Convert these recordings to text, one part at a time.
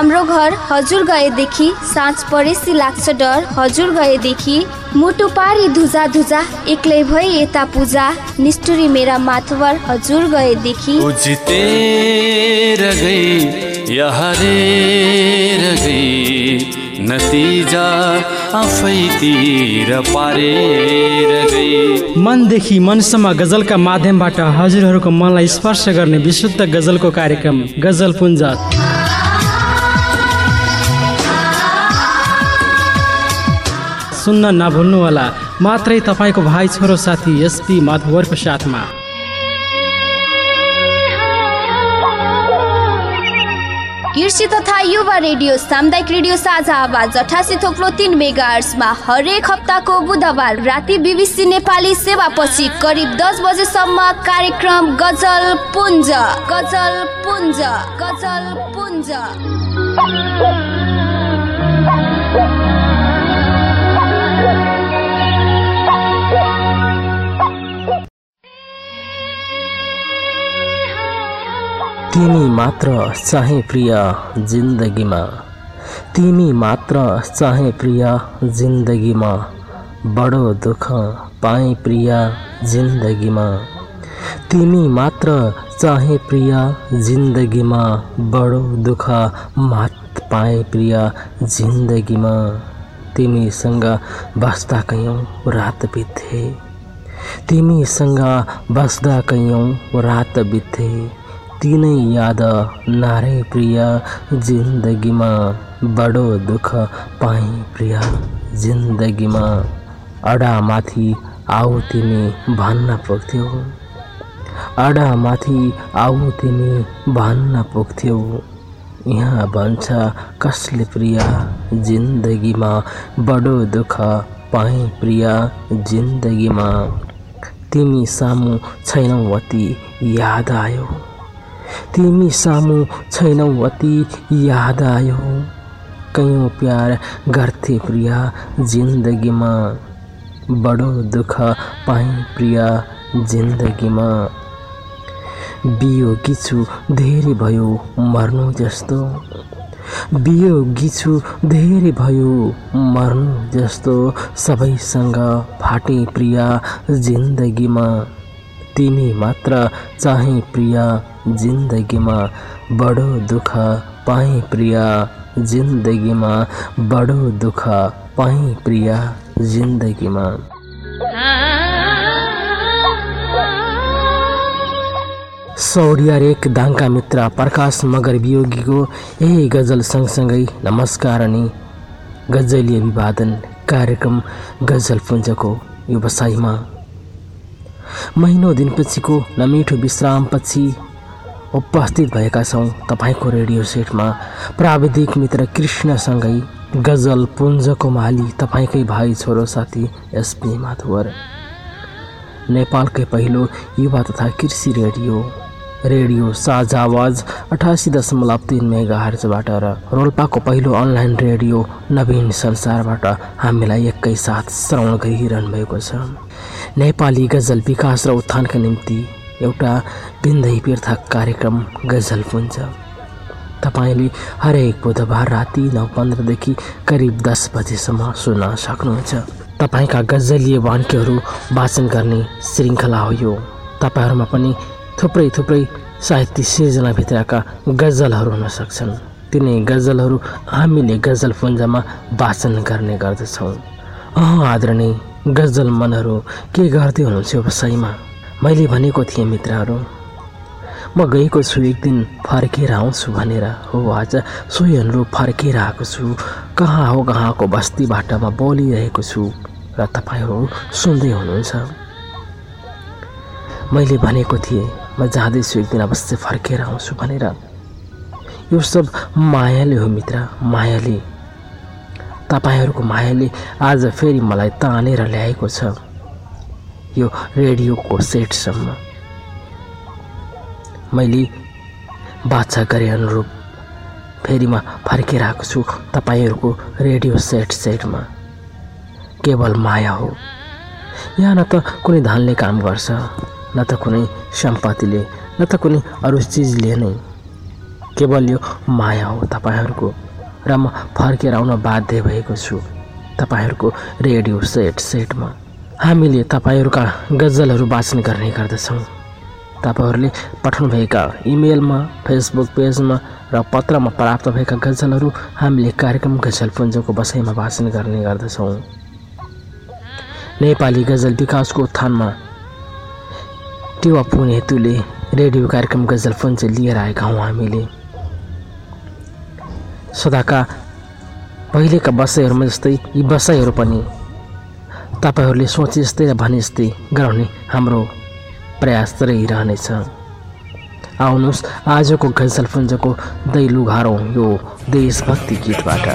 हाम्रो घर हजुर गएदेखि साँझ परेसी लाग्छ डर। हजुर गएदेखि मुटु पारी धुजा धुजा एक्लै भई यता पूजा। निष्ठुरी मेरा माथवर हजुर गएदेखि नतिजा आफैतिर पारेर मनदेखि मनसम्म गजलका माध्यमबाट हजुरहरूको मनलाई स्पर्श गर्ने विशुद्ध गजलको कार्यक्रम गजल पुञ्ज सुन्न नभुल्नुहोला। मात्रै तपाईँको भाइ छोरो साथी एसपी माधवरको साथमा कृषि तथा युवा रेडियो सामुदायिक रेडियो साझा आवाज अठासी थोप्लो तिन मेगा हरेक हप्ताको बुधबार राति बिबिसी नेपाली सेवापछि करिब दस बजेसम्म कार्यक्रम गजल पुञ्ज गजल पुञ्ज गजल पुञ्ज। तिमी मात्र चाहे प्रिय जिन्दगीमा। तिमी मात्र चाहे प्रिय जिन्दगीमा। बडो दुःख पाएँ प्रिय जिन्दगीमा। तिमी मात्र चाहे प्रिय जिन्दगीमा। बडो दुःख मात पाएँ प्रिय जिन्दगीमा। तिमीसँग बस्दा कैयौँ रात बित्थे। तिमीसँग बस्दा कैयौँ रात बित्थे। तिनै याद नारे प्रिय जिन्दगीमा बडो दुःख पाएँ प्रिय जिन्दगीमा अडामाथि आऊ तिमी भन्न पुग्थ्यौ। अडामाथि आऊ तिमी भन्न पुग्थ्यौ। यहाँ भन्छ कसले प्रिय जिन्दगीमा बडो दुःख पाएँ प्रिय जिन्दगीमा तिमी सामु छैनौ अति याद आयो। तिमी सामु छैनौ अति याद आयो कैयौँ प्यार गर्थे प्रिया जिन्दगीमा बडो दुःख पाएँ प्रिया जिन्दगीमा। बियोगी छु धेरै भयो मर्नु जस्तो। बियोगी छु धेरै भयो मर्नु जस्तो। सबैसँग फाटे प्रिया जिन्दगीमा। तिमी मात्र चाहे प्रिया जिन्दगीमा बडो दुःख पाएँ प्रिया। जिन्दगीमा बडो दुःख पाएँ प्रिया। जिन्दगीमा। सौडिया दाङका मित्र प्रकाश मगर वियोगीको यही गजल सँगसँगै नमस्कार अनि गजलीय अभिवादन कार्यक्रम गजल पुञ्जको व्यवसायमा महिनौ दिनपछिको नमिठो विश्रामपछि उपस्थित भएका छौँ। तपाईँको रेडियो सेटमा प्राविधिक मित्र कृष्णसँगै गजल पुञ्जको माली तपाईँकै भाइ छोरो साथी एसपी माथुवर नेपालकै पहिलो युवा तथा कृषि रेडियो रेडियो साझा आवाज अठासी दशमलव तिन मेगा हर्चबाट र रोल्पाको पहिलो अनलाइन रेडियो नवीन संसारबाट हामीलाई एकैसाथ श्रवण गरिरहनु भएको छ। नेपाली गजल विकास र उत्थानका निम्ति एउटा भिन्दै पृथक कार्यक्रम गजल पुञ्ज। तपाईँले हरेक बुधबार राति नौ पन्ध्रदेखि करिब दस बजेसम्म सुन्न सक्नुहुन्छ। तपाईँका गजलीय वाक्यहरू वाचन गर्ने श्रृङ्खला हो यो। तपाईँहरूमा पनि थुप्रै थुप्रै साहित्य सिर्जनाभित्रका गजलहरू हुन सक्छन्। तिनै गजलहरू हामीले गजल पुञ्जमा वाचन गर्ने गर्दछौँ। अह आदरणीय गजल मनहरू के गर्दै हुनुहुन्छ व्यवसायमा मैले भनेको थिएँ मित्रहरू। म गएको छु एक दिन फर्केर आउँछु भनेर। हो आज सोही अनुरूप फर्केर आएको छु। कहाँ हो कहाँको बस्तीबाट म बोलिरहेको छु। र तपाईँहरू सुन्दै हुनुहुन्छ। मैले भनेको थिएँ म जाँदैछु एक दिन अवश्य फर्केर आउँछु भनेर। यो सब मायाले हो मित्र मायाले। तपाईँहरूको मायाले आज फेरि मलाई तानेर ल्याएको छ। यो रेडियोको सेटसम्म। मैले बाछा गरे अनुरूप फेरि म फर्केर आएको छु तपाईँहरूको रेडियो सेट सेटमा। केवल माया हो। यहाँ न त कुनै धनले काम गर्छ न त कुनै सम्पत्तिले न त कुनै अरू चिजले नै। केवल यो माया हो तपाईँहरूको र म फर्केर आउन बाध्य भएको छु तपाईँहरूको रेडियो सेट सेटमा। हामीले तपाईँहरूका गजलहरू वाचन गर्ने गर्दछौँ। तपाईँहरूले पठाउनुभएका इमेलमा फेसबुक पेजमा र पत्रमा प्राप्त भएका गजलहरू हामीले कार्यक्रम गजलपुञ्जको बसाइमा वाचन गर्ने गर्दछौँ। नेपाली गजल विकासको उत्थानमा टेवा पुग्ने हेतुले रेडियो कार्यक्रम गजलपुञ्ज लिएर आएका हौँ हामीले। सदाका पहिलेका बसाइहरूमा जस्तै यी बसाइहरू पनि तपाईँहरूले सोचे जस्तै र भने जस्तै गराउने हाम्रो प्रयास रहिरहनेछ। आउनुहोस् आजको गजलपुञ्जको दैलु घारौँ यो देशभक्ति गीतबाट।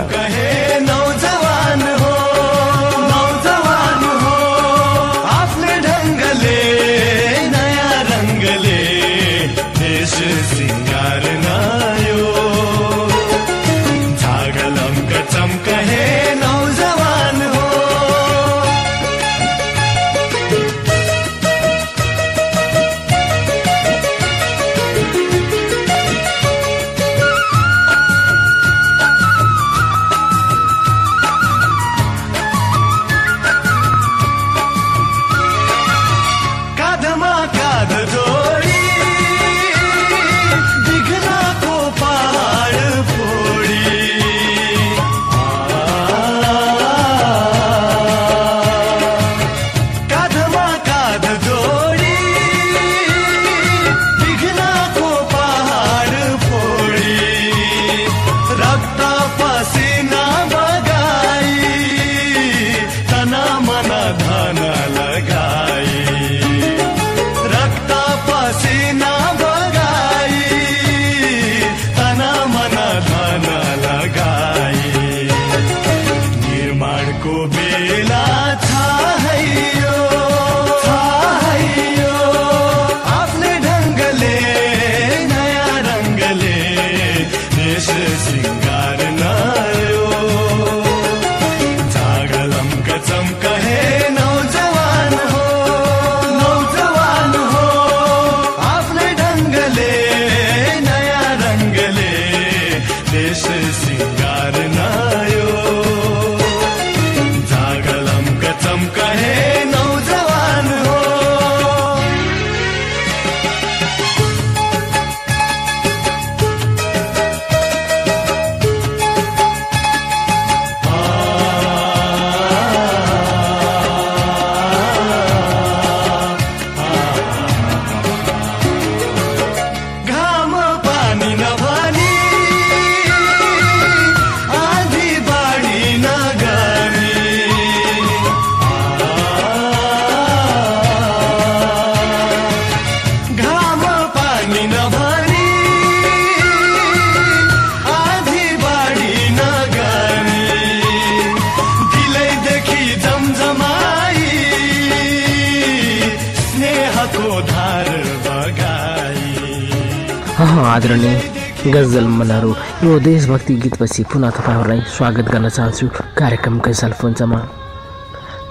आदरणीय गजल मनहरू यो देशभक्ति गीतपछि पुनः तपाईँहरूलाई स्वागत गर्न चाहन्छु कार्यक्रम गजल पुञ्जमा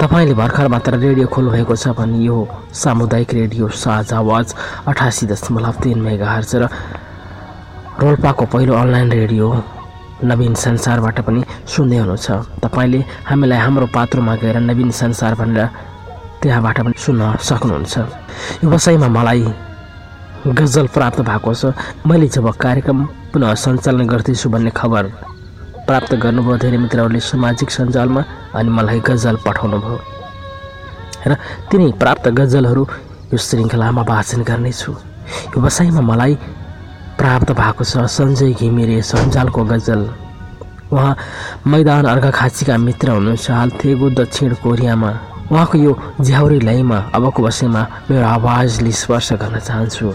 तपाईँले भर्खर मात्र रेडियो खोल्नुभएको छ भने यो सामुदायिक रेडियो साझ आवाज अठासी दशमलव तिन मेगा हर्च र रोल्पाको पहिलो अनलाइन रेडियो नवीन संसारबाट पनि सुन्दै हुनुहुन्छ। तपाईँले हामीलाई हाम्रो पात्रोमा गएर नवीन संसार भनेर त्यहाँबाट पनि सुन्न सक्नुहुन्छ। यो वसाइमा मलाई गजल प्राप्त भएको छ। मैले जब कार्यक्रम पुनः सञ्चालन गर्दैछु भन्ने खबर प्राप्त गर्नुभयो धेरै मित्रहरूले सामाजिक सञ्जालमा अनि मलाई गजल पठाउनु भयो। र तिनै प्राप्त गजलहरू यो श्रृङ्खलामा वाचन गर्नेछु। यो बसाइमा मलाई प्राप्त भएको छ सञ्जय घिमिरे सञ्जालको गजल। उहाँ मैदान अर्घाखाँचीका मित्र हुनुहुन्छ हाल थेगो दक्षिण कोरियामा। उहाँको यो झ्याउरे लयमा अबको बसाइमा मेरो आवाजले स्पर्श गर्न चाहन्छु।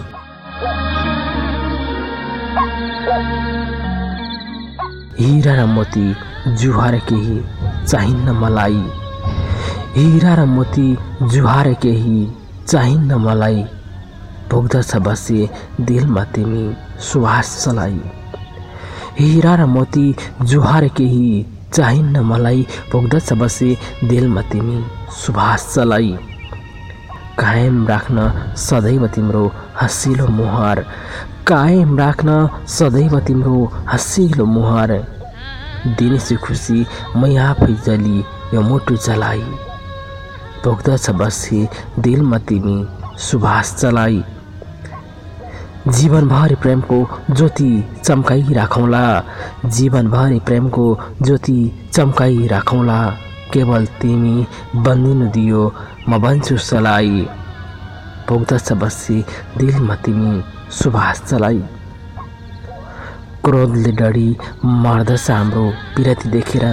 हिरा र मोती जुहार केही चाहिन्न मलाई। हिरा र मोती जुहार केही चाहिन्न मलाई। भोग्दछ बसे दिलमा तिमी सुवास चलाई हिरा र मोती जुहार केही चाहिन्न मलाई। भोग्दछ बसे दिलमा तिमी सुभाष चलाई कायम राख्न सदैव तिम्रो हँसिलो मुहार। कायम राख्न सदैव तिम्रो हँसिलो मुहार। दिनेछु खुसी मै आफै जली यो मुटु जलाई। भोग्दछ बसी दिलमा तिमी सुभाष चलाई जीवनभरि प्रेमको ज्योति चम्काइ राखौँला जीवनभरि प्रेमको ज्योति चम्काइ राखौँला केवल तिमी बन्दिनु दियो म बन्छु सलाई। भोग्दछ बसी दिलमा तिमी सुभाष चलाई क्रोधले डढी मर्दछ हाम्रो पिरती देखेर।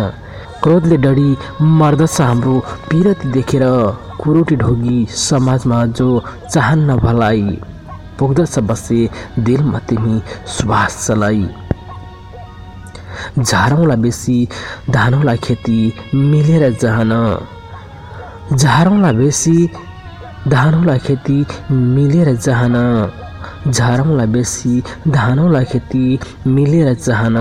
क्रोधले डढी मर्दछ हाम्रो पिरती देखेर कुरोटी ढोगी समाजमा जो चाहन्न भलाई पुग्दछ बसे दिलमा तिमी सुभाष चलाई झारौँला बेसी धानौँलाई खेती मिलेर जान। झारौँला बेसी धानौँलाई खेती मिलेर जान। झारौँला बेसी धानौँला खेती मिलेर चाहन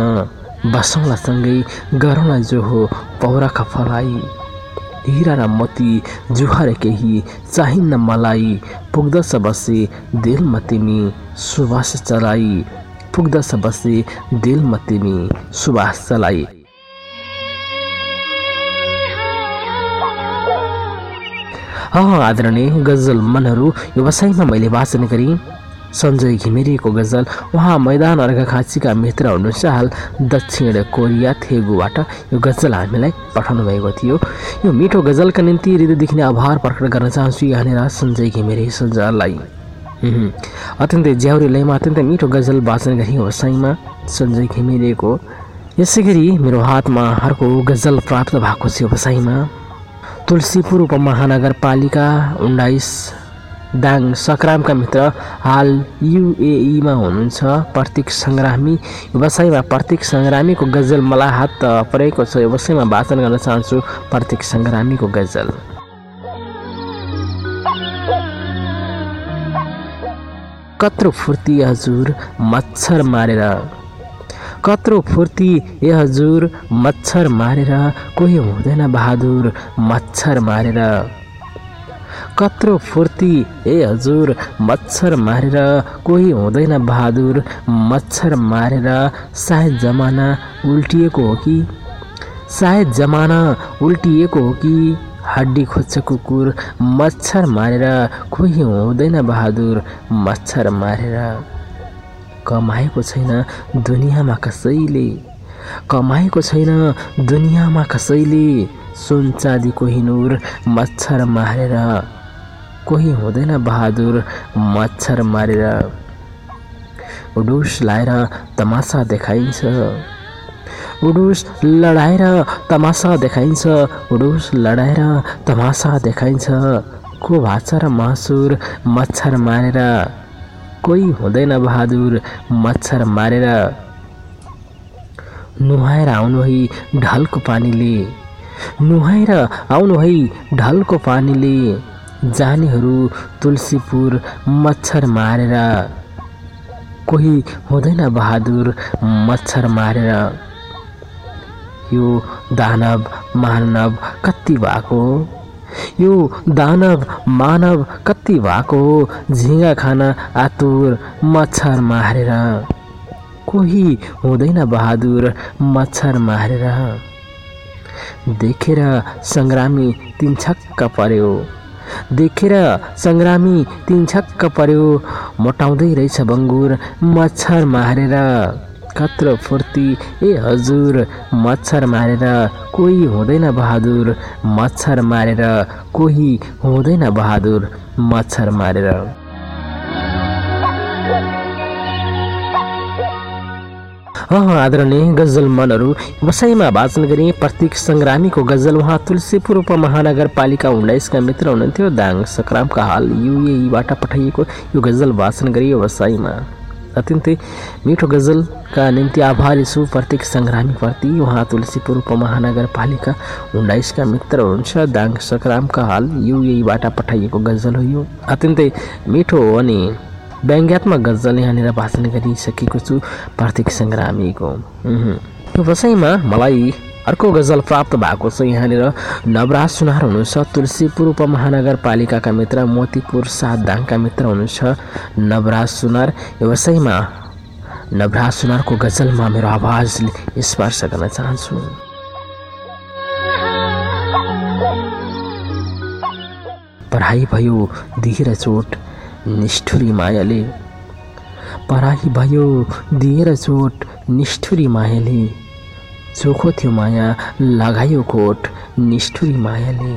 बसौँला सँगै गरौँला जो हो पौराखा फलाई हिरा र मोती जुहार केही चाहिन्न मलाई। पुग्दछ बसे दिलमा तिमी सुवास चलाई। पुग्दछ बसे दिलमा तिमी सुवास चलाई। आदरणीय गजल मनहरू व्यवसायमा मैले वाचन गरेँ सञ्जय घिमिरेको गजल। उहाँ मैदान अर्घाखाँचीका मित्र हुनुहुन्छ हाल दक्षिण कोरिया थेगुबाट यो गजल हामीलाई पठाउनु भएको थियो। यो मिठो गजलका निम्ति हृदयदेखि नै आभार प्रकट गर्न चाहन्छु यहाँनिर सञ्जय घिमिरे सञ्जाललाई। अत्यन्तै ज्याउरी लयमा अत्यन्तै मिठो गजल वाचन गरी व्यवसायमा सञ्जय घिमिरेको। यसै गरी मेरो हातमा अर्को गजल प्राप्त भएको छ व्यवसायमा तुलसीपुर उपमहानगरपालिका उन्नाइस दाङ सक्रामका मित्र हाल युएईमा हुनुहुन्छ। प्रतीक सङ्ग्रामी व्यवसायमा प्रतीक सङ्ग्रामीको गजल मलाई हात परेको छ। व्यवसायमा वाचन गर्न चाहन्छु प्रतीक सङ्ग्रामीको गजल। कत्रो फुर्ती हजुर मच्छर मारेर। कत्रो फुर्ती ए हजुर मच्छर मारेर। कोही हुँदैन बहादुर मच्छर मारेर। कत्रो फुर्ती। ए हजुर मच्छर मारेर कोही हुँदैन बहादुर। मच्छर मारेर सायद जमाना उल्टिएको हो कि? सायद जमाना उल्टिएको हो कि? हड्डी खोज्छ कुकुर मच्छर मारेर कोही हुँदैन बहादुर। मच्छर मारेर कमाएको छैन दुनियाँमा कसैले। कमाएको छैन दुनियाँमा कसैले। सुन चाँदी कोहिनुर मच्छर मारेर कोही हुँदैन बहादुर मच्छर मारेर उडुस लाएर तमासा देखाइन्छ। उडुस लडाएर तमासा देखाइन्छ। उडुस लडाएर तमासा देखाइन्छ। को भाषा र मासुर मच्छर मारेर? कोही हुँदैन बहादुर मच्छर मारेर। नुहाएर आउनु है ढलको पानीले। नुहाएर आउनु है ढलको पानीले। जानेहरू तुलसीपुर मच्छर मारेर कोही हुँदैन बहादुर मच्छर मारेर यो दानव मानव कति भएको? यो दानव मानव कति भएको हो? झिँगा खान आतुर मच्छर मारेर कोही हुँदैन बहादुर मच्छर मारेर देखेर सङ्ग्रामी तिन छक्क पर्यो देखेर सङ्ग्रामी तिन छक्क पर्यो। मोटाउँदै रहेछ बङ्गुर मच्छर मारेर। कत्रो फुर्ती ए हजुर मच्छर मारेर कोही हुँदैन बहादुर। मच्छर मारेर कोही हुँदैन बहादुर मच्छर मारेर। आदरणीय गजल मनहरू वसाइमा वाचन गरी प्रतीक सङ्ग्रामीको गजल उहाँ तुलसीपुर उपमहानगरपालिका उन्नाइसका मित्र हुनुहुन्थ्यो दाङ सक्रामका हाल युएईबाट पठाइएको यो गजल वाचन गरी वसाइमा अत्यन्तै मिठो गजलका निम्ति आभारी छु प्रतीक सङ्ग्रामीप्रति उहाँ तुलसीपुर उपमहानगरपालिका उन्नाइसका मित्र हुनुहुन्छ दाङ सक्रामका हाल युएईबाट पठाइएको गजल हो यो। अत्यन्तै मिठो अनि व्यङ्ग्यात्मक गजल यहाँनिर भाषण गरिसकेको छु प्रतीक सङ्ग्रामीको। यो वसाइमा मलाई अर्को गजल प्राप्त भएको छ यहाँनिर। नवराज सुनार हुनुहुन्छ तुलसीपुर उपमहानगरपालिकाका मित्र मोतीपुर सात दाङका मित्र हुनुहुन्छ नवराज सुनार। व्यवसायमा नवराज सुनारको गजलमा मेरो आवाजले स्पर्श गर्न चाहन्छु। पढाइ भयो दिएर चोट निष्ठुरी मायाले। पढाइ भयो दिएर चोट निष्ठुरी मायाले। चोखो थियो माया लगायो कोट निष्ठुरी मायाले।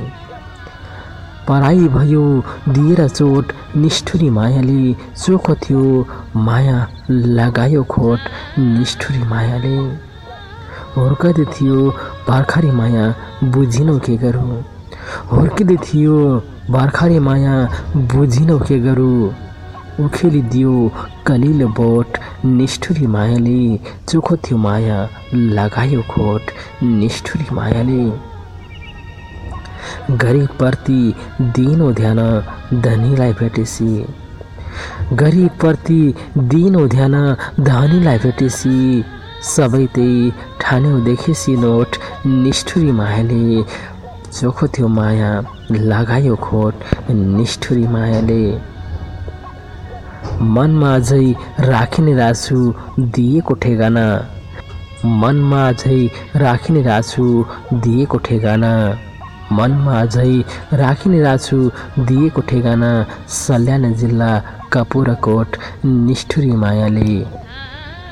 पढाइ भयो दिएर चोट निष्ठुरी मायाले। चोखो थियो माया लगायो खोट निष्ठुरी मायाले। हुर्कदै थियो भर्खरै माया बुझिनौ के गरौँ? हुर्किँदै थियो भर्खरै माया बुझिनौ के गरौँ। उखेलिदियो कलिलो बोट निष्ठुरी मायाले चोखो थियो माया लगायो खोट निष्ठुरी मायाले। गरिबप्रति दिनो ध्यान धनीलाई भेटेसी। गरिबप्रति दिनो ध्यान धनीलाई भेटेसी। सबै त्यही ठान्यौ देखेसी नोट निष्ठुरी मायाले। चोखो थियो माया लगायो खोट निष्ठुरी मायाले। मनमा अझै राखिने राछु दिएको ठेगाना। मनमा अझै राखिने राछु दिएको ठेगाना। मनमा अझै राखिने राछु दिएको ठेगाना सल्यान जिल्ला कपुरकोट निष्ठुरी मायाले।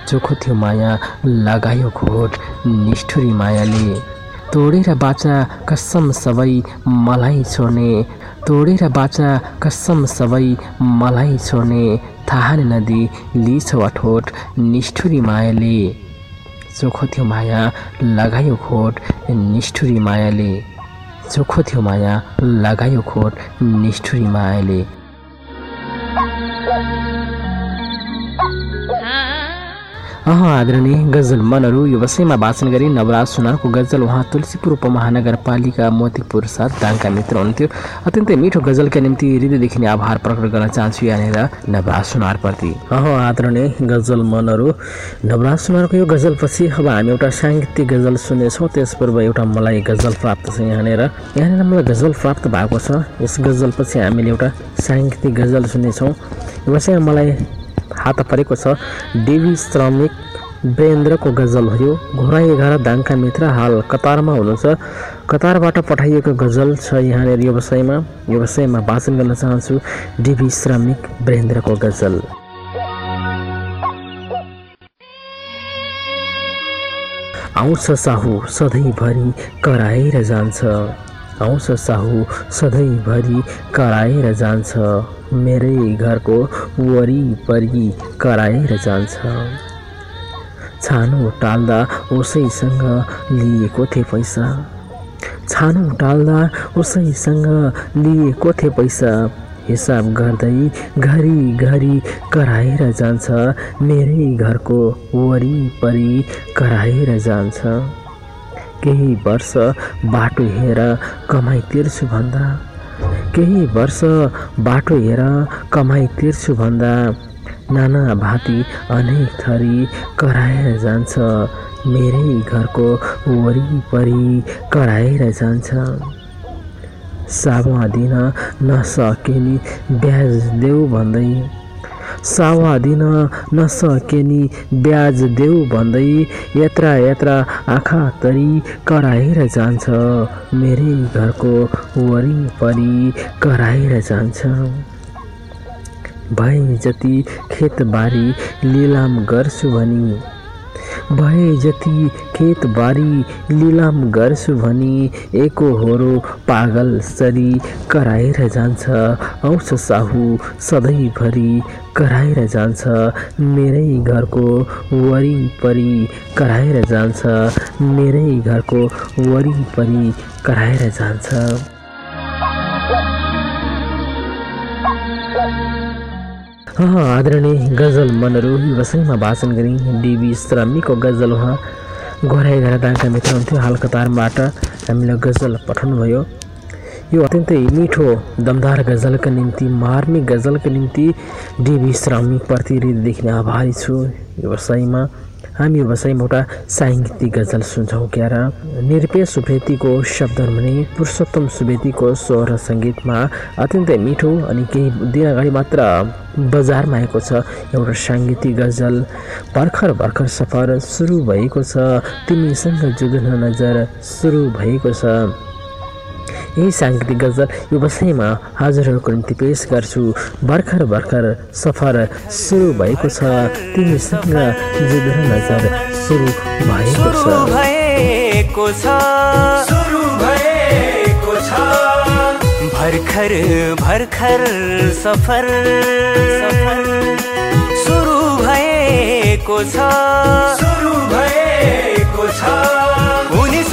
चोखो थियो माया लगायो खोट निष्ठुरी मायाले। तोडेर बाचा कसम सबै मलाई छोड्ने। तोडेर बाचा कसम सबै मलाई छोड्ने। थाहा नदी लिछ अठोट निष्ठुरी मायाले। चोखो थियो माया लगायो खोट निष्ठुरी मायाले। चोखो थियो माया लगायो खोट निष्ठुरी मायाले। अह आदरणीय गजल मनहरू यो विषयमा भाषण गरी नवराज सुनारको गजल उहाँ तुलसीपुर उपमहानगरपालिका मोतीपुर साथ दाङका मित्र हुनुहुन्थ्यो। अत्यन्तै मिठो गजलका निम्ति हृदयदेखि नै आभार प्रकट गर्न चाहन्छु यहाँनिर नवराज सुनारप्रति। अह आदरणीय गजल मनहरू नवराज सुनारको यो गजलपछि अब हामी एउटा साङ्गीतिक गजल सुन्नेछौँ। त्यसपूर्व एउटा मलाई गजल प्राप्त छ यहाँनिर। यहाँनिर मलाई गजल प्राप्त भएको छ। यस गजलपछि हामीले एउटा साङ्गीतिक गजल सुन्नेछौँ। यो विषयमा मलाई हात परेको छ। देवी श्रमिक वीरेन्द्रको गजल हो यो घोराई एघार दाङका मित्र हाल कतारमा हुनुहुन्छ। कतारबाट पठाइएको गजल छ यहाँनिर यो विषयमा यो विषयमा भाषण गर्न चाहन्छु। डिभी श्रमिक वीरेन्द्रको गजल। आउँछ साहु सधैँभरि कराएर जान्छ। आउँछ साहु सधैँभरि कराएर जान्छ। मेरै घरको वरिपरि कराएर जान्छ। छानो टाल्दा उसैसँग लिएको थिएँ पैसा। छानो टाल्दा उसैसँग लिएको थिएँ पैसा। हिसाब गर्दै घरिघरि कराएर जान्छ। मेरै घरको वरिपरि कराएर जान्छ। केही वर्ष बाटो हेर कमाइ तिर्छु भन्दा। केही वर्ष बाटो हेर कमाइ तिर्छु भन्दा। नाना भाती अनेक थरी कराएर जान्छ। मेरै घरको वरिपरि कराएर जान्छ। सावा दिन नसके नि ब्याज देऊ भन्दै सावा दिन नसके नि ब्याज देऊ भन्दै यत्र यत्र आँखा तरी कराएर जान्छ। मेरै घरको वरिपरि कराएर जान्छ। भए जति खेतबारी लिलाम गर्छु भनी भए जति खेतबारी लिलाम गर्छु भनी एकोहोरो पागल सरी कराएर जान्छ। आउँछ साहु सधैँभरि कराएर जान्छ। मेरै घरको वरिपरि कराएर जान्छ। मेरै घरको वरिपरि कराएर जान्छ। आदरणीय गजल मनहरू वसैमा भाषण गरी डिबी श्रमिकको गजल उहाँ घर दाङका मित्र हुन्थ्यो हाल कतारबाट हामीलाई गजल पठाउनुभयो यो अत्यन्तै मिठो दमदार गजलका निम्ति मार्मिक गजलका निम्ति डिबी श्रमिकप्रति हृदयदेखि आभारी छु। यो वसाइमा हामी व्यवसायमा एउटा साङ्गीतिक गजल सुन्छौँ क्यार निरपेश सुवेदीको शब्दहरू भने पुरुषोत्तम सुवेदीको स्वर सङ्गीतमा अत्यन्तै मिठो अनि केही दिन अगाडि मात्र बजारमा आएको छ एउटा साङ्गीतिक गजल। भर्खर भर्खर सफर सुरु भएको छ। तिमीसँग जुग्न नजर सुरु भएको छ। यही साङ्गीतिक गजल व्यवसायमा हजुरहरूको निम्ति पेस गर्छु भर्खर भर्खर सफर सुरु भएको छ तिमीसँग जुग्न नजर सुरु भएको छ भएको छ सुरु भएको छ भर्खर भर्खर सफर सफर सुरु भएको छ सुरु भएको छ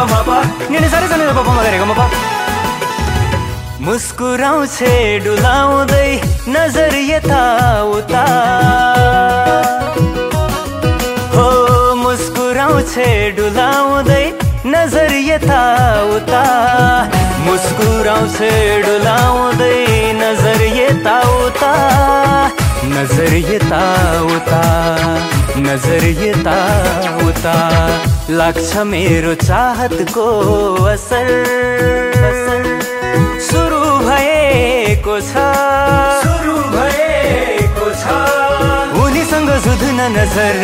ni da ba ma ba निनी साह्रै जाने पप्पामा गरेको म मुस्कुराउँछे डुलाउँदै नजर यताउता। हो मुस्कुराउँछे डुलाउँदै नजर मुस्कुराउँछे डुलाउँदै नजर यताउता। नजर नजर यताउता लाग्छ मेरो चाहतको असर असर सुरु भएको छ। सुरु भएको छ। उनीसँग जुध्न नजर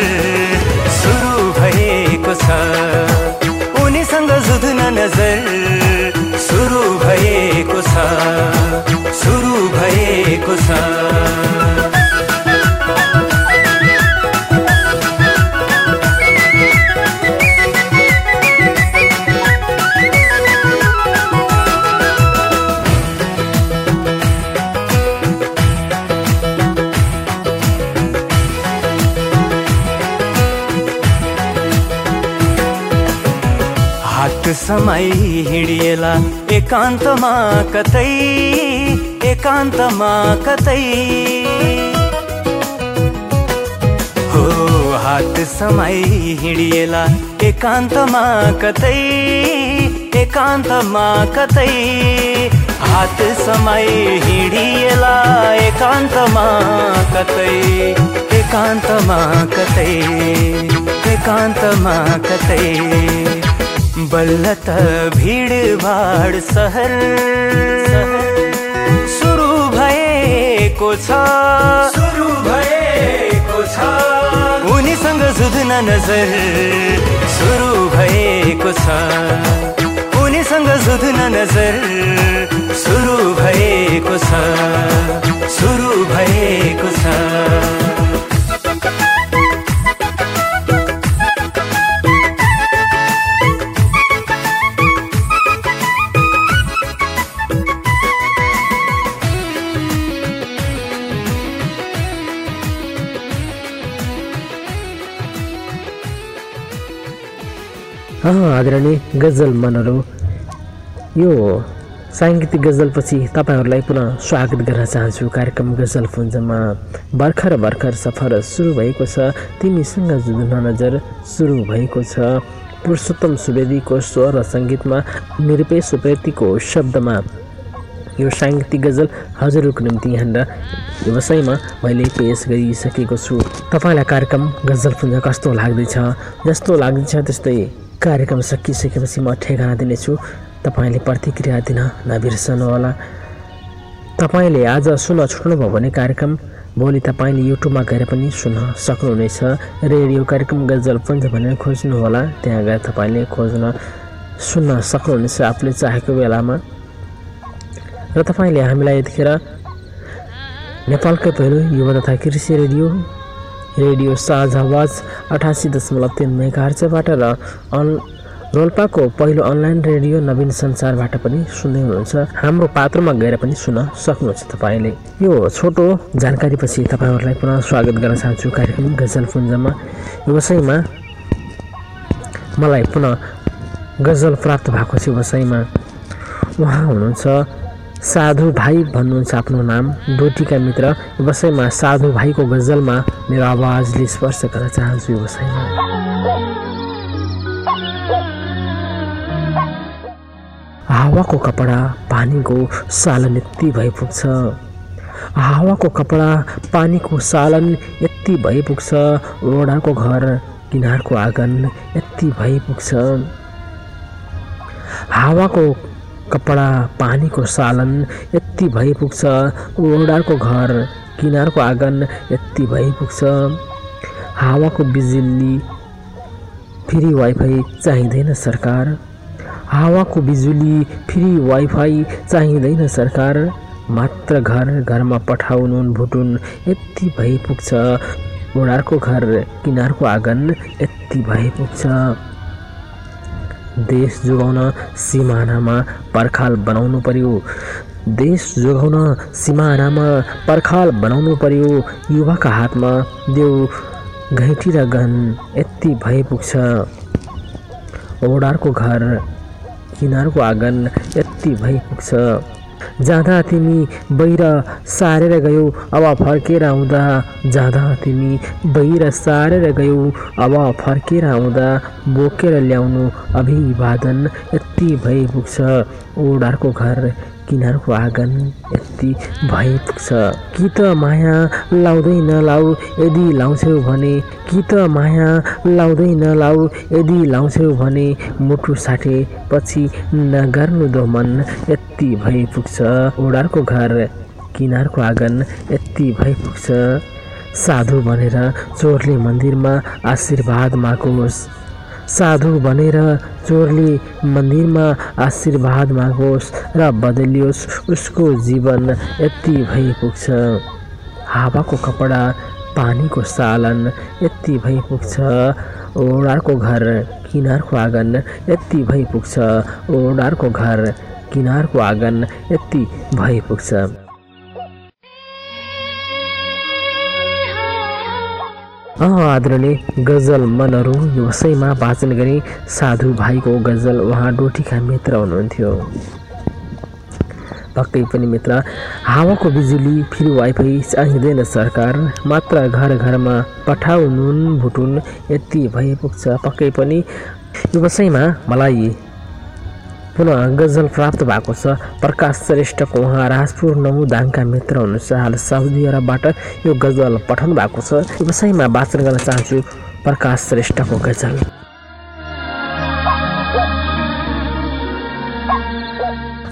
सुरु भएको छ। उनीसँग जुध्न नजर सुरु भएको छ। सुरु भएको छ। समाई हिँडिएला एकान्तमा कतै एकान्तमा कतै हो हात समाई हिँडिएला एकान्तमा कतै एकान्तमा कतै हात समाई हिँडिएला एकान्तमा कतै एकान्तमा कतै एकान्तमा कतै बल्ल त भिडभाड सहर। सुरु भएको छ। सुरु भएको छ। उनीसँग जुध्न नजर। सुरु भएको छ। उनीसँग जुध्न नजर। सुरु गजल मनहरू। यो साङ्गीतिक गजलपछि तपाईँहरूलाई पुनः स्वागत गर्न चाहन्छु। कार्यक्रम गजल पुञ्जमा भर्खर भर्खर सफर सुरु भएको छ। तिमीसँग जुझ्न नजर सुरु भएको छ। पुरुषोत्तम सुवेदीको स्वर र सङ्गीतमा निरपेश सुपेतीको शब्दमा यो साङ्गीतिक गजल हजुरहरूको निम्ति यहाँनिर व्यवसायमा मैले पेस गरिसकेको छु। तपाईँलाई कार्यक्रम गजल पुञ्ज कस्तो लाग्दैछ? जस्तो लाग्दैछ त्यस्तै कार्यक्रम सकिसकेपछि म ठेगाना दिनेछु। तपाईँले प्रतिक्रिया दिन नबिर्सनुहोला। तपाईँले आज सुन्न छुट्नुभयो भने कार्यक्रम भोलि तपाईँले युट्युबमा गएर पनि सुन्न सक्नुहुनेछ। रेडियो कार्यक्रम गजल पुञ्ज भनेर खोज्नुहोला। त्यहाँ गएर तपाईँले खोज्न सुन्न सक्नुहुनेछ आफूले चाहेको बेलामा। र तपाईँले हामीलाई यतिखेर नेपालकै पहिलो युवा तथा कृषि रेडियो रेडियो साझ आवाज अठासी दशमलव तिन मेगार्चबाट र अन रोल्पाको पहिलो अनलाइन रेडियो नवीन संसारबाट पनि सुन्दै हुनुहुन्छ। हाम्रो पात्रमा गएर पनि सुन्न सक्नुहुन्छ तपाईँले। यो छोटो जानकारीपछि तपाईँहरूलाई पुनः स्वागत गर्न चाहन्छु। कार्यक्रम गजल पुञ्जमा। व्यवसायमा मलाई पुनः गजल प्राप्त भएको छ। व्यवसायमा उहाँ हुनुहुन्छ साधु भाइ भन्नुहुन्छ आफ्नो नाम। डोटीका मित्र व्यवसायमा साधु भाइको गजलमा मेरो आवाजले स्पर्श गर्न चाहन्छु व्यवसायमा हावाको कपडा पानीको सालन यति भइ पुग्छ। हावाको कपडा पानीको सालन यति भइ पुग्छ। ओडाको घर किनारको आँगन यति भइ पुग्छ। हावाको कपडा पानीको सालन यति भइ पुग्छ ओडाको घर किनारको आँगन यति भइ पुग्छ हावाको बिजुली फेरि वाइफाई चाहिँदैन सरकार। हावाको बिजुली फेरि वाइफाई चाहिँदैन सरकार। मात्र घर घरमा पठाउनु भुटुन यति भइ पुग्छ ओडारको घर किनारको आँगन यति भइ पुग्छ देश जोगाउन सिमानामा पर्खाल बनाउनु पर्यो। देश जोगाउन सिमानामा पर्खाल बनाउनु पर्यो। युवाका हातमा देऊ घैँटी र गन यति भइ पुग्छ। ओडारको घर किनारको आँगन यति भइ पुग्छ। जाँदा तिमी बहिर सारेर गयौ अब फर्केर आउँदा। जाँदा तिमी बहिर सारेर गयौ अब फर्केर आउँदा। बोकेर ल्याउनु अभिवादन यति भइ पुग्छ ओडारको घर किनारको आँगन यति भइ पुग्छ। कि त माया लाउँदै नलाउ यदि लाउँछौ भने कि त माया लाउँदै नलाउ यदि लाउँछौ भने मुटु साटे पछि नगर्नु दो मन यति भइ पुग्छ। ओडारको घर किनारको आँगन यति भइ पुग्छ। साधु भनेर चोरले मन्दिरमा आशीर्वाद मागोस्। साधु भनेर चोरले मन्दिरमा आशीर्वाद मागोस् र बदलियोस् उसको जीवन यति भइ पुग्छ हावाको कपडा पानीको सालन यति भइ पुग्छ ओडारको घर किनारको आँगन यति भइ पुग्छ ओडारको घर किनारको आँगन यति भइ आदरणीय गजल मनहरू व्यवसायमा वाचन गरी साधु भाइको गजल उहाँ डोटीका मित्र हुनुहुन्थ्यो। पक्कै पनि मित्र हावाको बिजुली फेरि वाइफाई चाहिँदैन सरकार मात्र घर घरमा पठाउ नुन भुटुन यति भइ पुग्छ। पक्कै पनि व्यवसायमा मलाई पुनः गजल प्राप्त भएको छ। प्रकाश श्रेष्ठको उहाँ राजपुर नमुदाङका मित्र हुनुहुन्छ। हाल साउदी अरबबाट यो गजल पठाउनु भएको छ। व्यवसायमा वाचन गर्न चाहन्छु प्रकाश श्रेष्ठको गजल।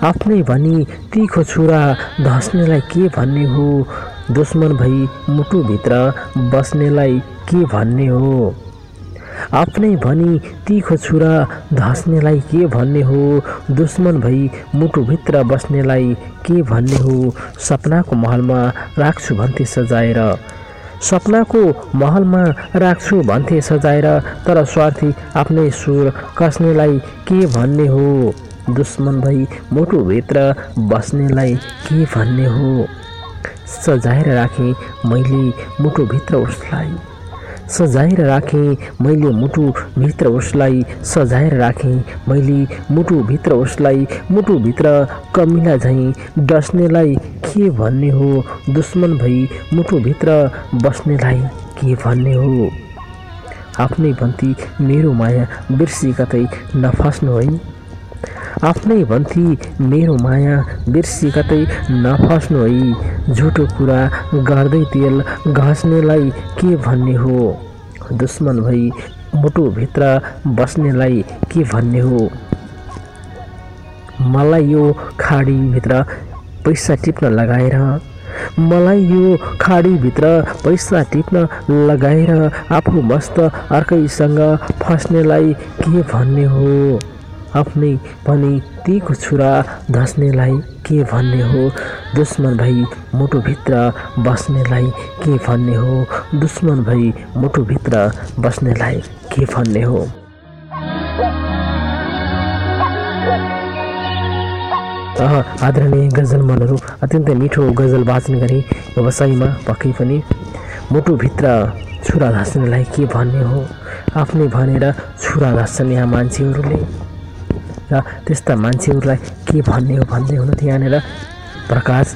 आफ्नै भनी तिखो छुरा धस्नेलाई के भन्ने हो? दुश्मन भई मुटुभित्र बस्नेलाई के भन्ने हो? आफ्नै भनी तिखो छुरा धस्नेलाई के भन्ने हो? दुश्मन भई मुटुभित्र बस्नेलाई के भन्ने हो? सपनाको महलमा राख्छु भन्थे सजाएर। सपनाको महलमा राख्छु भन्थे सजाएर तर स्वार्थी आफ्नै सुर कस्नेलाई के भन्ने हो? दुश्मन भई मुटुभित्र बस्नेलाई के भन्ने हो? सजाएर राखेँ मैले मुटुभित्र उसलाई। सजाएर राखेँ मैले मुटुभित्र उसलाई सजाएर राखेँ। मैले मुटुभित्र उसलाई मुटुभित्र कमिला झैँ डस्नेलाई के भन्ने हो दुश्मन भई मुटुभित्र बस्नेलाई के भन्ने हो? आफ्नै भन्ती मेरो माया बिर्सी कतै नफस्नु है। आफ्नै भन्थे मेरो माया बिर्सी कतै नफस्नु है। झुटो कुरा गर्दै तेल घस्नेलाई के भन्ने हो? दुश्मन भई मुटुभित्र बस्नेलाई के भन्ने हो? मलाई यो खाडीभित्र पैसा टिप्न लगाएर मलाई यो खाडीभित्र पैसा टिप्न लगाएर आफू मस्त अर्कैसँग फस्नेलाई के भन्ने हो? आफ्नै पनि तीको छुरा धस्नेलाई के भन्ने हो? दुश्मन भई मुटुभित्र बस्नेलाई के भन्ने हो? दुश्मन भई मुटुभित्र बस्नेलाई के भन्ने हो? आदरणीय गजल मनहरू अत्यन्तै मिठो गजल वाचन गरे व्यवसायमा पक्कै पनि मुटुभित्र छुरा धस्नेलाई के भन्ने हो? आफ्नै भनेर छुरा धस्छन् यहाँ मान्छेहरूले। र त्यस्ता मान्छेहरूलाई के भन्ने हो भन्दै हुनुहुन्थ्यो यहाँनिर प्रकाश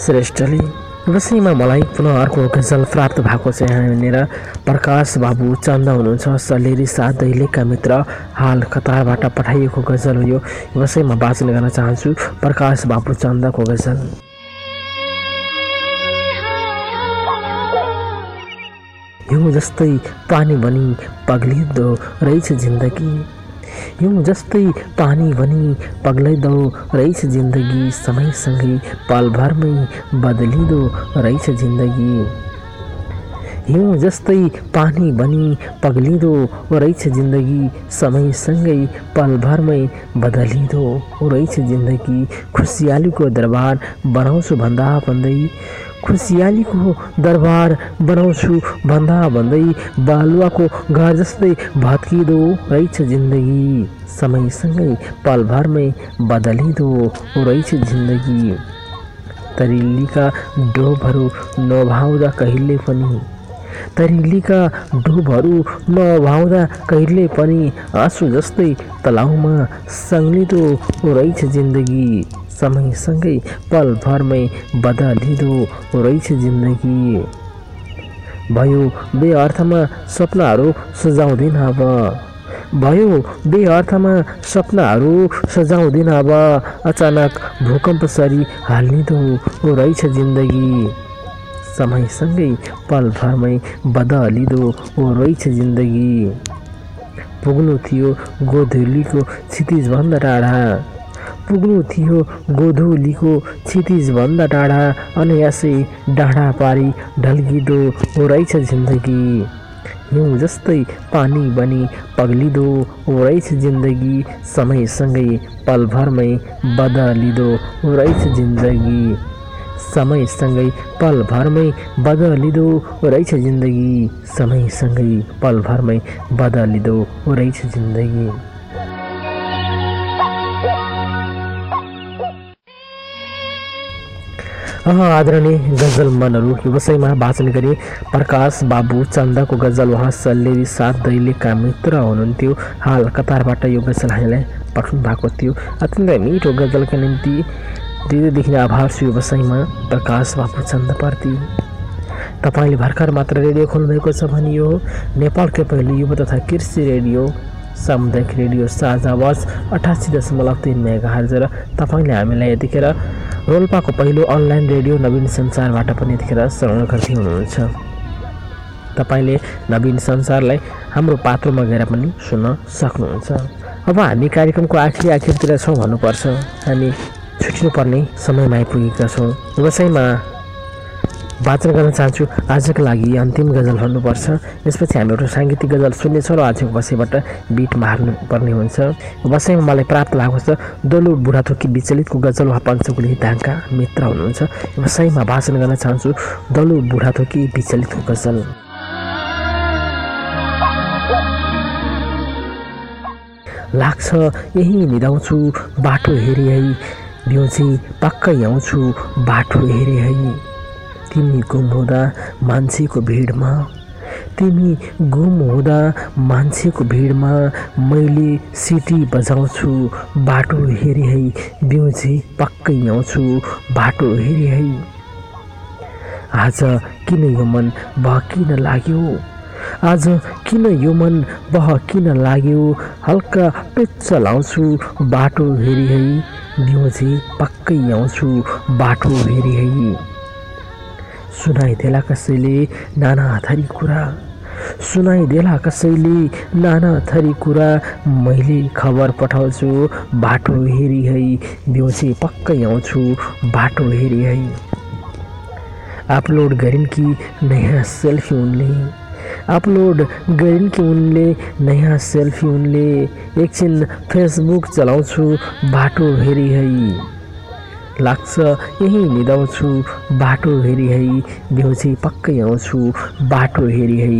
श्रेष्ठले। विषयमा मलाई पुनः अर्को गजल प्राप्त भएको छ यहाँनिर। प्रकाश बाबु चन्द हुनुहुन्छ। सलेरी साथ दैलेखका मित्र। हाल कतारबाट पठाइएको गजल हो यो। विषयमा वाचन गर्न चाहन्छु। प्रकाश बाबु चन्दको गजल। हिउँ जस्तै पानी बनी पग्लिँदो रहेछ जिन्दगी। हिउँ जस्तै पानी बनी पग्लिँदो रहेछ जिन्दगी समयसँगै पलभरमै बदलिँदो रहेछ जिन्दगी हिउँ जस्तै पानी बनी पग्लिँदो रहेछ जिन्दगी समयसँगै पलभरमै बदलिँदो रहेछ जिन्दगी खुसियालीको दरबार बनाउँछु भन्दा भन्दै खुसियालीको दरबार बनाउँछु। भन्दा भन्दै बालुवाको घर जस्तै भत्किँदो रहेछ जिन्दगी। समयसँगै पलभरमै बदलिँदो रहेछ जिन्दगी। तरिलीका डोबहरू नभाउँदा कहिले पनि तरिलीका डुबहरू नभाउँदा कहिले पनि आँसु जस्तै तलाउमा सङ्लिँदो रहेछ जिन्दगी। समयसँगै पलभरमै बदलिँदो रहेछ जिन्दगी। भयो बेअर्थमा सपनाहरू सजाउँदिन अब। भयो बेअर्थमा सपनाहरू सजाउँदिन अब। अचानक भूकम्पसरी हालिँदो रहेछ जिन्दगी। समयसँगै पलभरमै बदलिँदो रहेछ जिन्दगी। पुग्नु थियो गोधुलीको क्षितिजभन्दा टाढा। पुग्नु थियो गोधुलीको क्षितिजभन्दा टाढा अनायासै डाँडा पारी ढल्किँदो रहेछ जिन्दगी। हिउँ जस्तै पानी बनी पग्लिँदो रहेछ जिन्दगी समयसँगै पलभरमै बदलिँदो रहेछ जिन्दगी। समयसँगै पलभरमै बदलिँदो रहेछ जिन्दगी समयसँगै पलभरमै बदलिँदो रहेछ जिन्दगी। आदरणीय गजल मनहरू व्यवसायमा वाचन गरे प्रकाश बाबु चन्दको गजल उहाँ सल्लेरी साथ दैलेखका मित्र हुनुहुन्थ्यो हाल कतारबाट यो गजल हामीलाई पठाउनु भएको थियो अत्यन्तै मिठो गजलका निम्ति हृदयदेखि नै आभार छु व्यवसायमा प्रकाश बाबु चन्दप्रति तपाईँले भर्खर मात्र रेडियो खोल्नुभएको छ भने यो नेपालकै पहिलो युवा तथा कृषि रेडियो सामुदायिक रेडियो साझा आवाज अठासी दशमलव तिन मेगा हर्ज र तपाईँले हामीलाई यतिखेर रोल्पाको पहिलो अनलाइन रेडियो नवीन संसारबाट पनि यतिखेर श्रवण गर्दै हुनुहुन्छ। तपाईँले नवीन संसारलाई हाम्रो पात्रोमा गएर पनि सुन्न सक्नुहुन्छ। अब हामी कार्यक्रमको आखिरी आखिरतिर छौँ भन्नुपर्छ। हामी छुट्टिनुपर्ने समयमा आइपुगेका छौँ। व्यवसायमा वाचन गर्न चाहन्छु। आजको लागि अन्तिम गजल भन्नुपर्छ यसपछि हामी एउटा साङ्गीतिक गजल सुन्नेछौँ र आजको बसैबाट बिट मार्नु पर्ने हुन्छ। बसैमा मलाई प्राप्त भएको छ दोलो बुढाथोकी विचलितको गजल वा पञ्चकुली दाङका मित्र हुनुहुन्छ। बसैमा भाषण गर्न चाहन्छु दलु बुढाथोकी विचलितको गजल। लाग्छ यही निदाउँछु बाटो हेरे है बिउजी पक्कै आउँछु बाटो हेरे है तिमी गुम हुँदा मान्छेको भिडमा तिमी गुम हुँदा मान्छेको भिडमा मैले सिटी बजाउँछु बाटो हेरे है बिउजी पक्कै आउँछु बाटो हेरे है आज किन यो मन बहकिन लाग्यो? आज किन यो मन बहकिन लाग्यो? हल्का पिच्च लाउँछु बाटो हेरी है बिउजी पक्कै आउँछु बाटो हेरी है सुनाइदेला कसैले नाना थरी कुरा। सुनाइदेला कसैले नाना थरी कुरा। मैले खबर पठाउँछु बाटो हेरी है। बिउजी पक्कै आउँछु बाटो हेरी है। अपलोड गरिन् कि नयाँ सेल्फी उनले? अपलोड गरिन् कि उनले नयाँ सेल्फी उनले? एकछिन फेसबुक चलाउँछु बाटो हेरी है। लाग्छ। यही निदाउँछु बाटो हेरी है बेहोसी पक्कै आउँछु बाटो हेरी है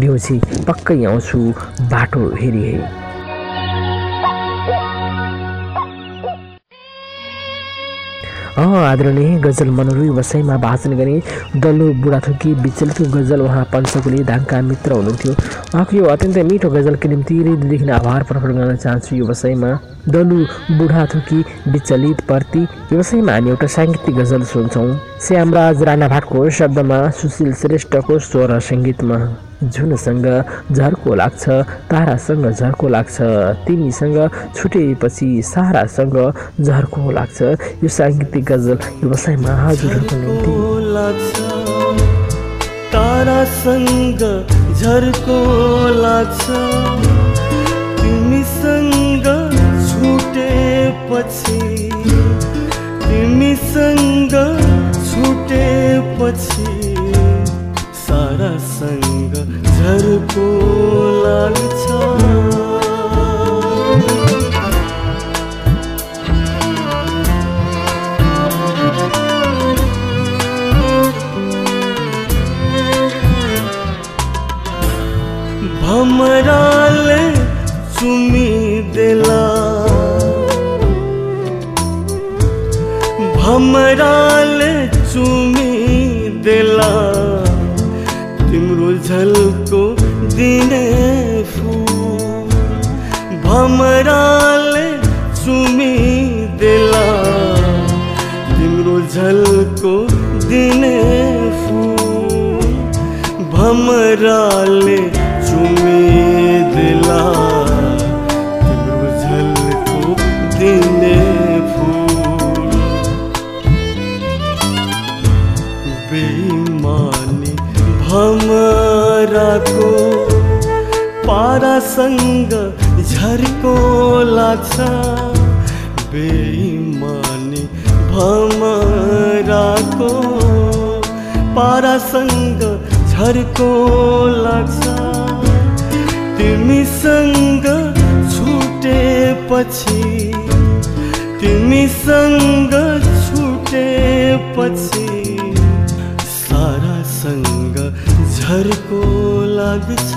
बेहोसी पक्कै आउँछु बाटो हेरी है आदरणीय गजल मनोरू व्यवसायमा भाषण गरे दल्लो बुढाथोकी विचलितको गजल उहाँ पञ्चकुली धाङका मित्र हुनुहुन्थ्यो। उहाँको यो अत्यन्तै मिठो गजलको निम्ति हृदयदेखि आभार प्रकट गर्न चाहन्छु यो व्यवसायमा दलु बुढाथोकी विचलित प्रति व्यवसायमा हामी एउटा साङ्गीतिक गजल सुन्छौँ। श्यामराज राणा भाटको शब्दमा सुशील श्रेष्ठको स्वर सङ्गीतमा। झुनसँग झर्को लाग्छ तारासँग झर्को लाग्छ। तिमीसँग छुटेपछि सारासँग झर्को लाग्छ। यो साङ्गीतिक गजल व्यवसायमा हजुरहरूको निम्ति। तारासँग झर्को लाग्छ। छुटेपछि तिमीसँग छुटेपछि सारासँग झर्को लाग्छ। लाग्छ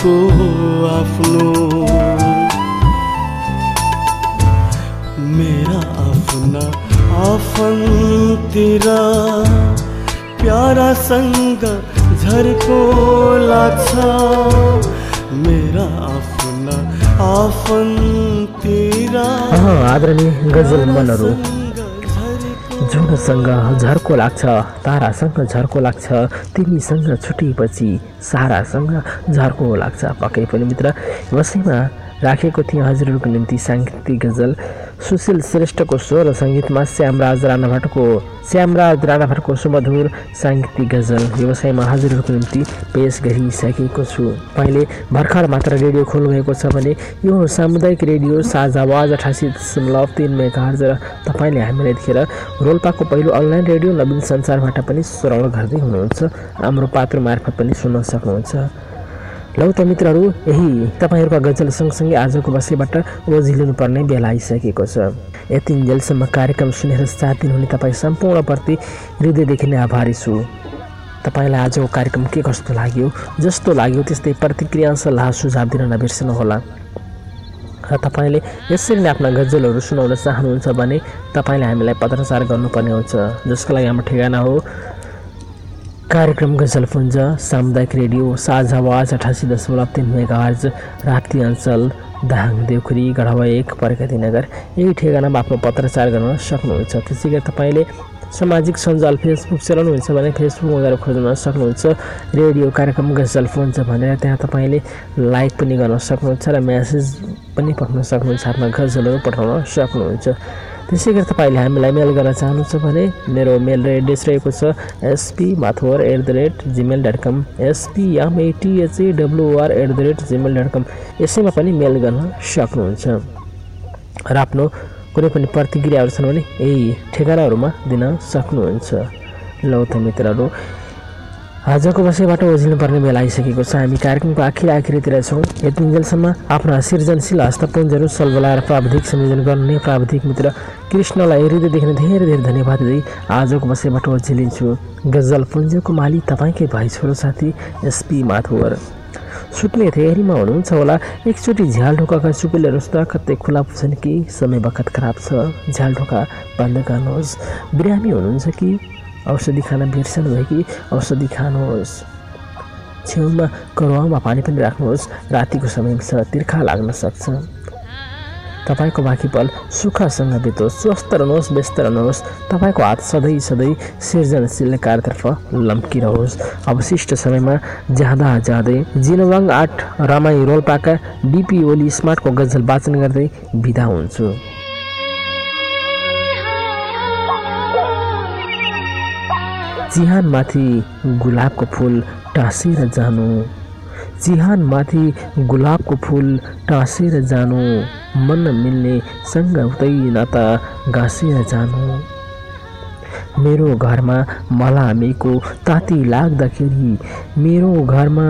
अर्को आफ्नो। मेरा आफ्ना आफन्तिर प्यारासँग झर्को लाग्छ। मेरा आफ्ना आफन्तिर आदरणीय गजल मनहरू जुनसँग झर्को लाग्छ तारासँग झर्को लाग्छ तिमीसँग छुटेपछि सारासँग झर्को लाग्छ। पक्कै पनि मित्र वसैमा राखेको थिएँ हजुरहरूको निम्ति साङ्गीतिक गजल। सुशील श्रेष्ठको स्वर सङ्गीतमा श्यामराज राणाभट्टको श्यामराज राणाभट्टको सुमधुर साङ्गीतिक गजल व्यवसायमा हजुरहरूको निम्ति पेस गरिसकेको छु। तपाईँले भर्खर मात्र रेडियो खोल्नुभएको छ भने यो सामुदायिक रेडियो साझा आवाज अठासी दशमलव तिन मेगाहर्ज र तपाईँले हामीलाई यतिखेर रोल्पाको पहिलो अनलाइन रेडियो नवीन संसारबाट पनि श्रवण गर्दै हुनुहुन्छ। हाम्रो पात्र मार्फत पनि सुन्न सक्नुहुन्छ। लौ त मित्रहरू यही तपाईँहरूका गजल सँगसँगै आजको बसेबाट ओझिलिनु पर्ने बेला आइसकेको छ। यतिन्जेलसम्म कार्यक्रम सुनेर साथ दिनुहुने तपाईँ सम्पूर्णप्रति हृदयदेखि नै आभारी छु। तपाईँलाई आजको कार्यक्रम के कस्तो लाग्यो जस्तो लाग्यो त्यस्तै प्रतिक्रिया सल्लाह सुझाव दिन नबिर्सनुहोला। र तपाईँले यसरी नै आफ्ना गजलहरू सुनाउन चाहनुहुन्छ भने तपाईँले हामीलाई पत्रचार गर्नुपर्ने हुन्छ जसको लागि हाम्रो ठेगाना हो। कार्यक्रम गजलपुञ्ज सामुदायिक रेडियो साझा आवाज अठासी दशमलव तिन मेगाहर्ज राप्ती अञ्चल दाहाङ देउखुरी गढवा एक प्रगति नगर यही ठेगानामा आफ्नो पत्रचार गर्न सक्नुहुन्छ। त्यसै गरी तपाईँले सामाजिक सञ्जाल फेसबुक चलाउनुहुन्छ भने फेसबुकमा गएर खोज्न सक्नुहुन्छ रेडियो कार्यक्रम गजल फोन छ भनेर। त्यहाँ तपाईँले लाइक पनि गर्न सक्नुहुन्छ र म्यासेज पनि पठाउन सक्नुहुन्छ आफ्ना गजलहरू पठाउन सक्नुहुन्छ। त्यसै गरी तपाईँले हामीलाई मेल गर्न चाहनुहुन्छ भने मेरो मेल एड्रेस रहेको छ SP माथुवर at the rate Gmail dot com SPMATHA WR at the rate Gmail dot com यसैमा पनि मेल गर्न सक्नुहुन्छ। र आफ्नो कुनै पनि प्रतिक्रियाहरू छन् भने यही ठेगानाहरूमा दिन सक्नुहुन्छ। लौ त मित्रहरू आजको बसाइबाट ओझिनुपर्ने बेला आइसकेको छ। हामी कार्यक्रमको आखिर आखिरतिर छौँ। यतिन्जेलसम्म आफ्ना सृजनशील हस्तपुञ्जहरू सलबलाएर प्राविधिक संयोजन गर्ने प्राविधिक मित्र कृष्णलाई हृदयदेखि धेरै धेरै धन्यवाद दिँदै आजको बसाइबाट ओझिलिन्छु। गजल पुञ्जको माली तपाईँकै भाइ छोरो साथी एसपी माथुवर सुत्ने तयारीमा हुनुहुन्छ होला। एकचोटि झ्याल ढोकाका चुपेलहरू त कतै खुला पुग्छन् कि समय बखत खराब छ। झ्याल ढोका बन्द गर्नुहोस्। बिरामी हुनुहुन्छ कि? औषधि खान बिर्सनु भयो कि? औषधि खानुहोस्। छेउमा करुवामा पानी पनि राख्नुहोस्। रातिको समय छ तिर्खा लाग्न सक्छ। तपाईँको बाँकी पल सुखसँग बितोस्। स्वस्थ रहनुहोस् व्यस्त रहनुहोस्। तपाईँको हात सधैँ सधैँ सृजनशील कार्यतर्फ लम्किरहोस्। अवशिष्ट समयमा जाँदा जाँदै जिनवाङ आठ रामाई रोल्पाका डिपी ओली स्मार्टको गजल वाचन गर्दै बिदा हुन्छु। चिहानमाथि गुलाबको फुल टाँसेर जानु। चिहानमाथि गुलाबको फुल टाँसेर जानु। मन मिल्ने सँग उतै नाता गाँसेर जानु। मेरो घरमा मलामीको ताती लाग्दाखेरि मेरो घरमा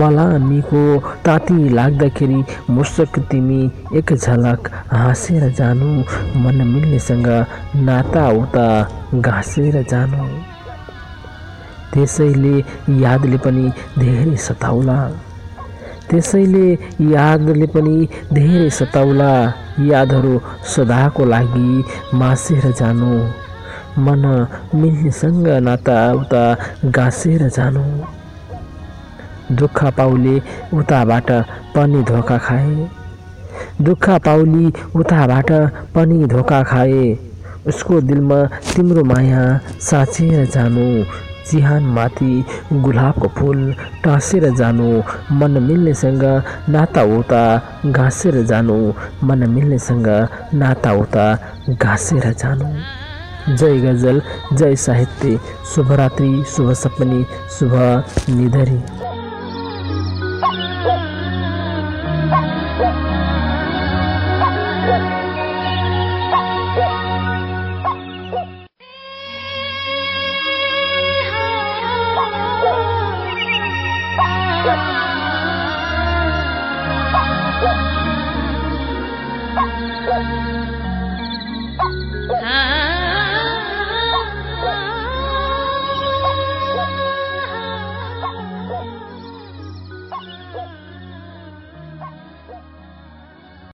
मलामीको ताती लाग्दाखेरि मुसक तिमी एक झलक हाँसेर जानु। मन मिल्नेसँग नाता उता घाँसेर जानु। त्यसैले यादले पनि धेरै सताउला। त्यसैले यादले पनि धेरै सताउला। यादहरू सदाको लागि मासेर जानु। मन मिल्नेसँग नाता उता गाँसेर जानु। दुःख पाउले उताबाट पनि धोका खाए। दुःख पाउली उताबाट पनि धोका खाए। उसको दिलमा तिम्रो माया साँचेर जानु। चिहानमाथि गुलाबको फुल टाँसेर जानु मन मिल्नेसँग नाता उता घाँसेर जानु मन मिल्नेसँग नाता उता घाँसेर जानु। जय गजल जय साहित्य शुभरात्रि शुभ सपनी शुभ निधरी।